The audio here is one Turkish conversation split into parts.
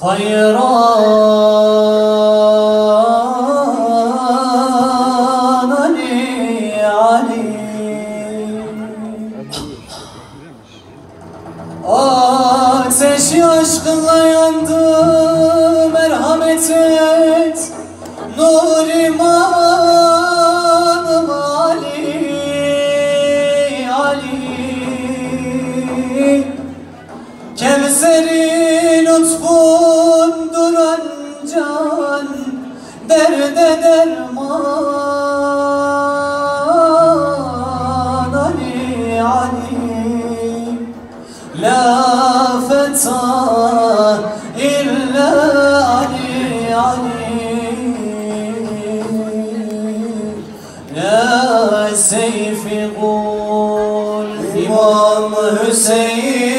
Hayran Ali Ali. Ateşi aşkınla yandı merhamet et. Nur imanım Kevseri lütfundur ancan Derde derman Ali Ali La feta illa Ali Ali La seyfi kul İmam Hüseyin'i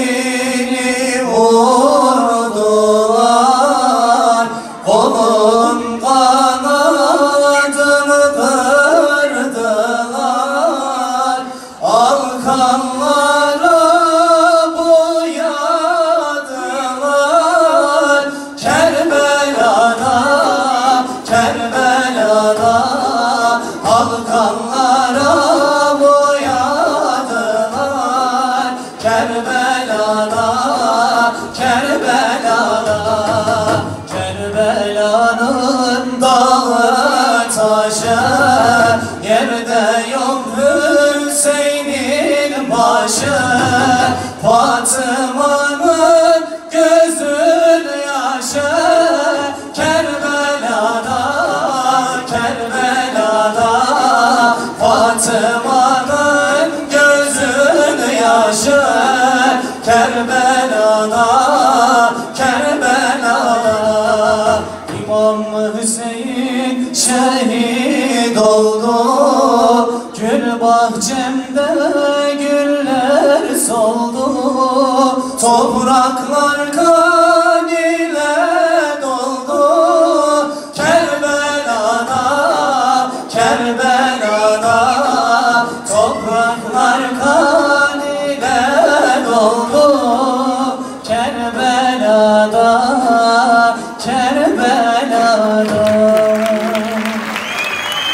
Halkanlara boyadılar Kerbela'da, Kerbela'nın dağı taşı. Yerde yok Hüseyin'in başı. Fatıma'nın Kerbela'da, Kerbela'da İmam Hüseyin şehit oldu. Gül bahçemde güller soldu. Topraklar Oh.